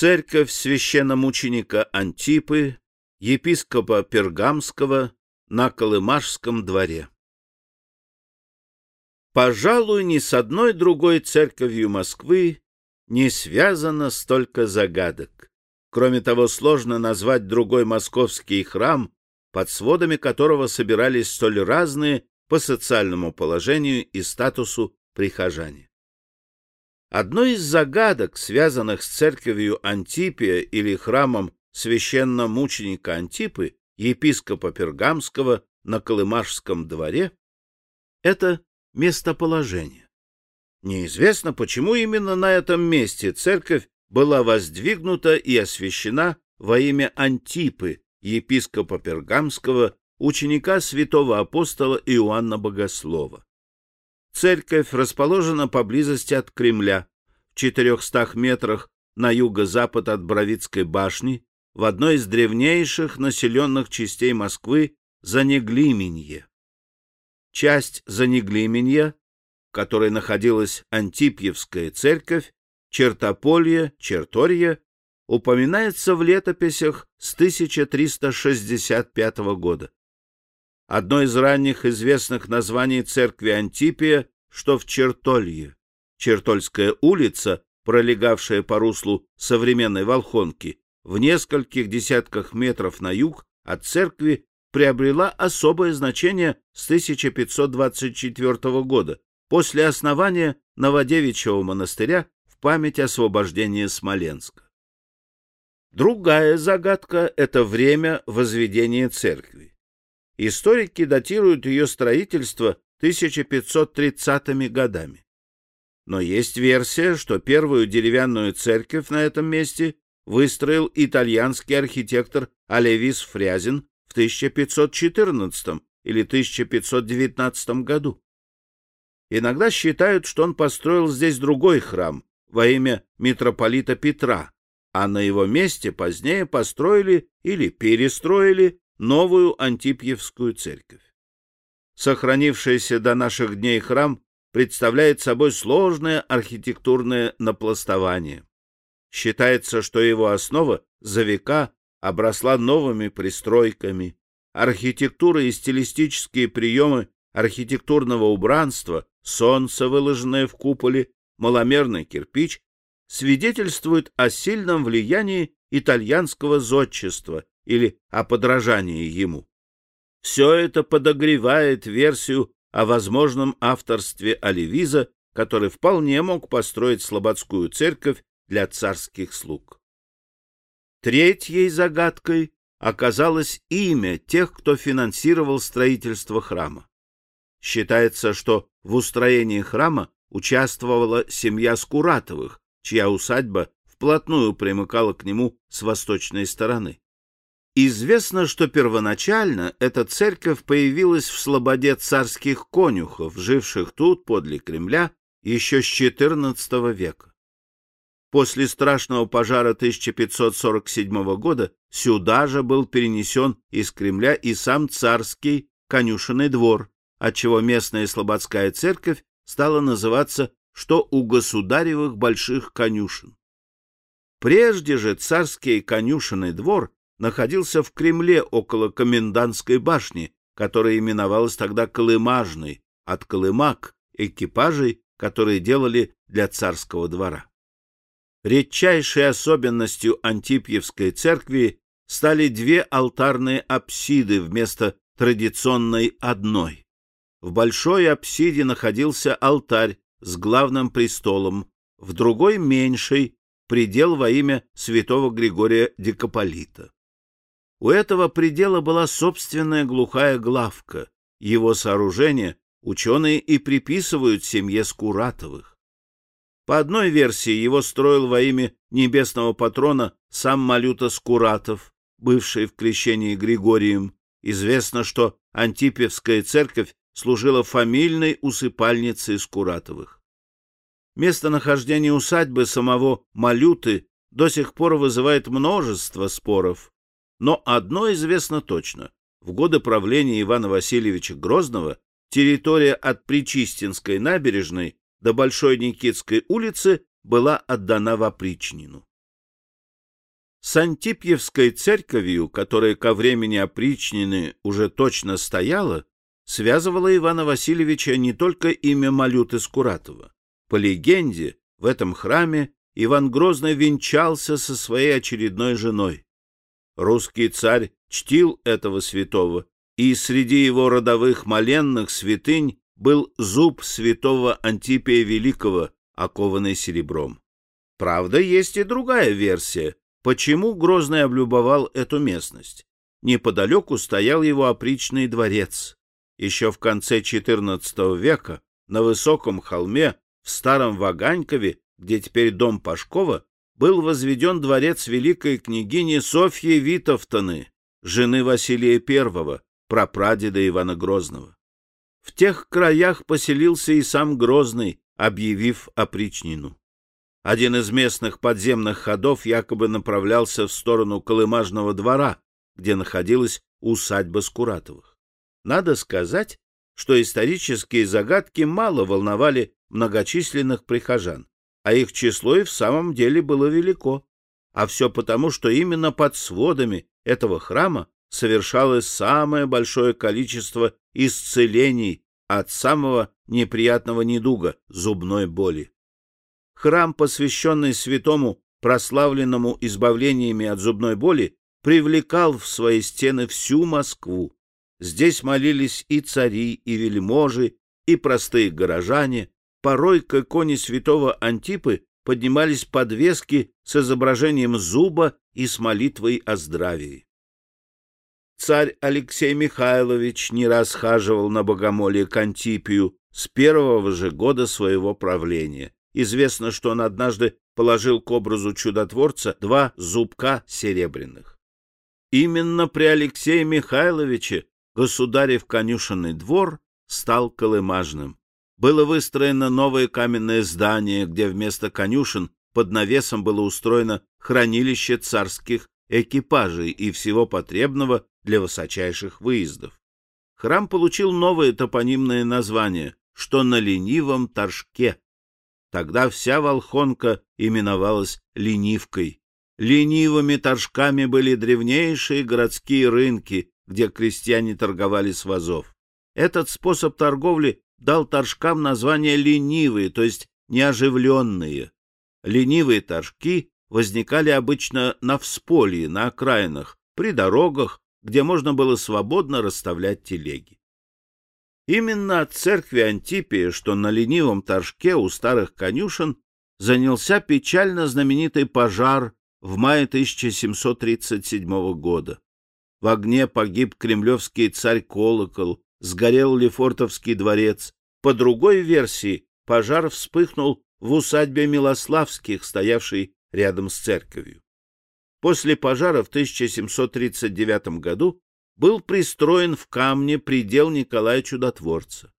Церковь священномученика Антипы, епископа Пергамского на Колымашском дворе. Пожалуй, ни с одной другой церковью Москвы не связано столько загадок. Кроме того, сложно назвать другой московский храм, под сводами которого собирались столь разные по социальному положению и статусу прихожане. Одной из загадок, связанных с церковью Антипия или храмом священномученика Антипы, епископа Пергамского на Колымашском дворе, это местоположение. Неизвестно, почему именно на этом месте церковь была воздвигнута и освящена во имя Антипы, епископа Пергамского, ученика святого апостола Иоанна Богослова. Церковь расположена поблизости от Кремля, в 400 метрах на юго-запад от Бровицкой башни, в одной из древнейших населенных частей Москвы Занеглименье. Часть Занеглименья, в которой находилась Антипьевская церковь, Чертополье, Черторье, упоминается в летописях с 1365 года. Одно из ранних известных названий церкви Антипия, что в Чертолье. Чертольская улица, пролегавшая по руслу современной Волхонки, в нескольких десятках метров на юг от церкви приобрела особое значение с 1524 года, после основания Новодевичьего монастыря в память освобождения Смоленска. Другая загадка — это время возведения церкви. Историки датируют ее строительство 1530-ми годами. Но есть версия, что первую деревянную церковь на этом месте выстроил итальянский архитектор Алевис Фрязин в 1514 или 1519 году. Иногда считают, что он построил здесь другой храм во имя митрополита Петра, а на его месте позднее построили или перестроили новую Антипьевскую церковь. Сохранившийся до наших дней храм представляет собой сложное архитектурное напластование. Считается, что его основа за века обросла новыми пристройками. Архитектура и стилистические приемы архитектурного убранства, солнце, выложенное в куполе, маломерный кирпич, свидетельствуют о сильном влиянии итальянского зодчества или о подражании ему. Все это подогревает версию о возможном авторстве Оливиза, который вполне мог построить слободскую церковь для царских слуг. Третьей загадкой оказалось имя тех, кто финансировал строительство храма. Считается, что в устроении храма участвовала семья Скуратовых, чья усадьба вплотную примыкала к нему с восточной стороны. Известно, что первоначально эта церковь появилась в слободе царских конюхов, живших тут, подле Кремля, еще с XIV века. После страшного пожара 1547 года сюда же был перенесен из Кремля и сам царский конюшенный двор, отчего местная слободская церковь стала называться что у государевых больших конюшен. Прежде же царский конюшенный двор находился в Кремле около комендантской башни, которая именовалась тогда Колымажной, от колымак, экипажей, которые делали для царского двора. Редчайшей особенностью Антипьевской церкви стали две алтарные апсиды вместо традиционной одной. В большой апсиде находился алтарь с главным престолом, в другой меньшей предел во имя святого Григория Дикополита. У этого предела была собственная глухая главка. Его сооружение ученые и приписывают семье Скуратовых. По одной версии его строил во имя небесного патрона сам Малюта Скуратов, бывший в крещении Григорием. Известно, что Антипьевская церковь служила фамильной усыпальницей Скуратовых. Местонахождение усадьбы самого Малюты до сих пор вызывает множество споров. Но одно известно точно. В годы правления Ивана Васильевича Грозного территория от Причистинской набережной до Большой Никитской улицы была отдана в опричнину. С Антипьевской церковью, которая ко времени опричнины уже точно стояла, связывало Ивана Васильевича не только имя Малюты Скуратова. По легенде, в этом храме Иван Грозный венчался со своей очередной женой. Русский царь чтил этого святого, и среди его родовых моленных святынь был зуб святого Антипия Великого, окованный серебром. Правда, есть и другая версия, почему Грозный облюбовал эту местность. Неподалеку стоял его опричный дворец. Еще в конце XIV века на высоком холме в Старом Ваганькове, где теперь дом Пашкова, был возведен дворец великой княгини Софьи Витовтоны, жены Василия I, прапрадеда Ивана Грозного. В тех краях поселился и сам Грозный, объявив опричнину. Один из местных подземных ходов якобы направлялся в сторону Колымажного двора, где находилась усадьба Скуратовых. Надо сказать, что исторические загадки мало волновали многочисленных прихожан, а их число и в самом деле было велико. А все потому, что именно под сводами этого храма совершалось самое большое количество исцелений от самого неприятного недуга — зубной боли. Храм, посвященный святому, прославленному избавлениями от зубной боли, привлекал в свои стены всю Москву. Здесь молились и цари, и вельможи, и простые горожане. Порой к иконе святого Антипы поднимались подвески с изображением зуба и с молитвой о здравии. Царь Алексей Михайлович не раз хаживал на богомолье к Антипию с первого же года своего правления. Известно, что он однажды положил к образу чудотворца два зубка серебряных. Именно при Алексее Михайловиче государев конюшенный двор стал колымажным. Было выстроено новое каменное здание, где вместо конюшен под навесом было устроено хранилище царских экипажей и всего потребного для высочайших выездов. Храм получил новое топонимное название, что на ленивом торжке. Тогда вся Волхонка именовалась ленивкой. Ленивыми торжками были древнейшие городские рынки, где крестьяне торговали с вазов. Этот способ торговли дал торжкам название ленивые, то есть неоживленные. Ленивые торжки возникали обычно на всполье, на окраинах, при дорогах, где можно было свободно расставлять телеги. Именно от церкви Антипия, что на ленивом торжке у старых конюшен, занялся печально знаменитый пожар в мае 1737 года. В огне погиб кремлевский царь-колокол, сгорел Лефортовский дворец. По другой версии, пожар вспыхнул в усадьбе Милославских, стоявшей рядом с церковью. После пожара в 1739 году был пристроен в камне предел Николая Чудотворца.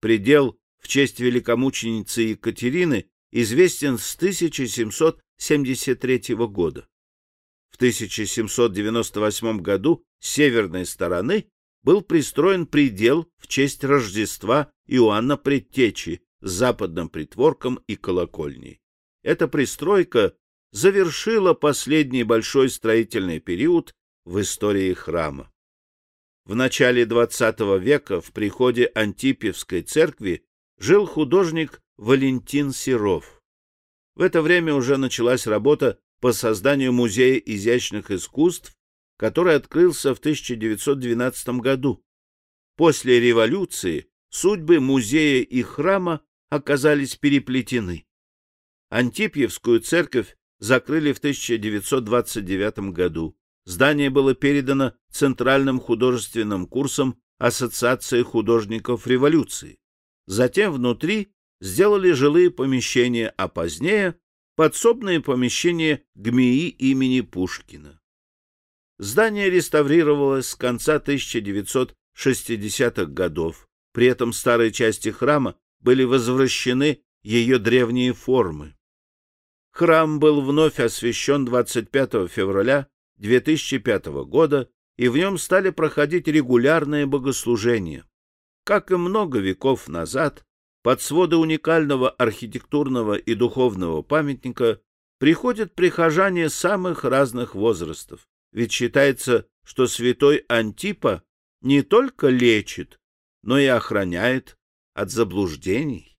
Предел в честь великомученицы Екатерины известен с 1773 года. В 1798 году с северной стороны был пристроен предел в честь Рождества Иоанна Предтечи с западным притворком и колокольней. Эта пристройка завершила последний большой строительный период в истории храма. В начале XX века в приходе Антипьевской церкви жил художник Валентин Серов. В это время уже началась работа по созданию Музея изящных искусств, который открылся в 1912 году. После революции судьбы музея и храма оказались переплетены. Антипьевскую церковь закрыли в 1929 году. Здание было передано Центральным художественным курсом Ассоциации художников революции. Затем внутри сделали жилые помещения, а позднее подсобные помещения ГМИИ имени Пушкина. Здание реставрировалось с конца 1960-х годов. При этом старые части храма были возвращены ее древние формы. Храм был вновь освящен 25 февраля 2005 года, и в нем стали проходить регулярные богослужения. Как и много веков назад, под своды уникального архитектурного и духовного памятника приходят прихожане самых разных возрастов, ведь считается, что святой Антипа не только лечит, но и охраняет от заблуждений.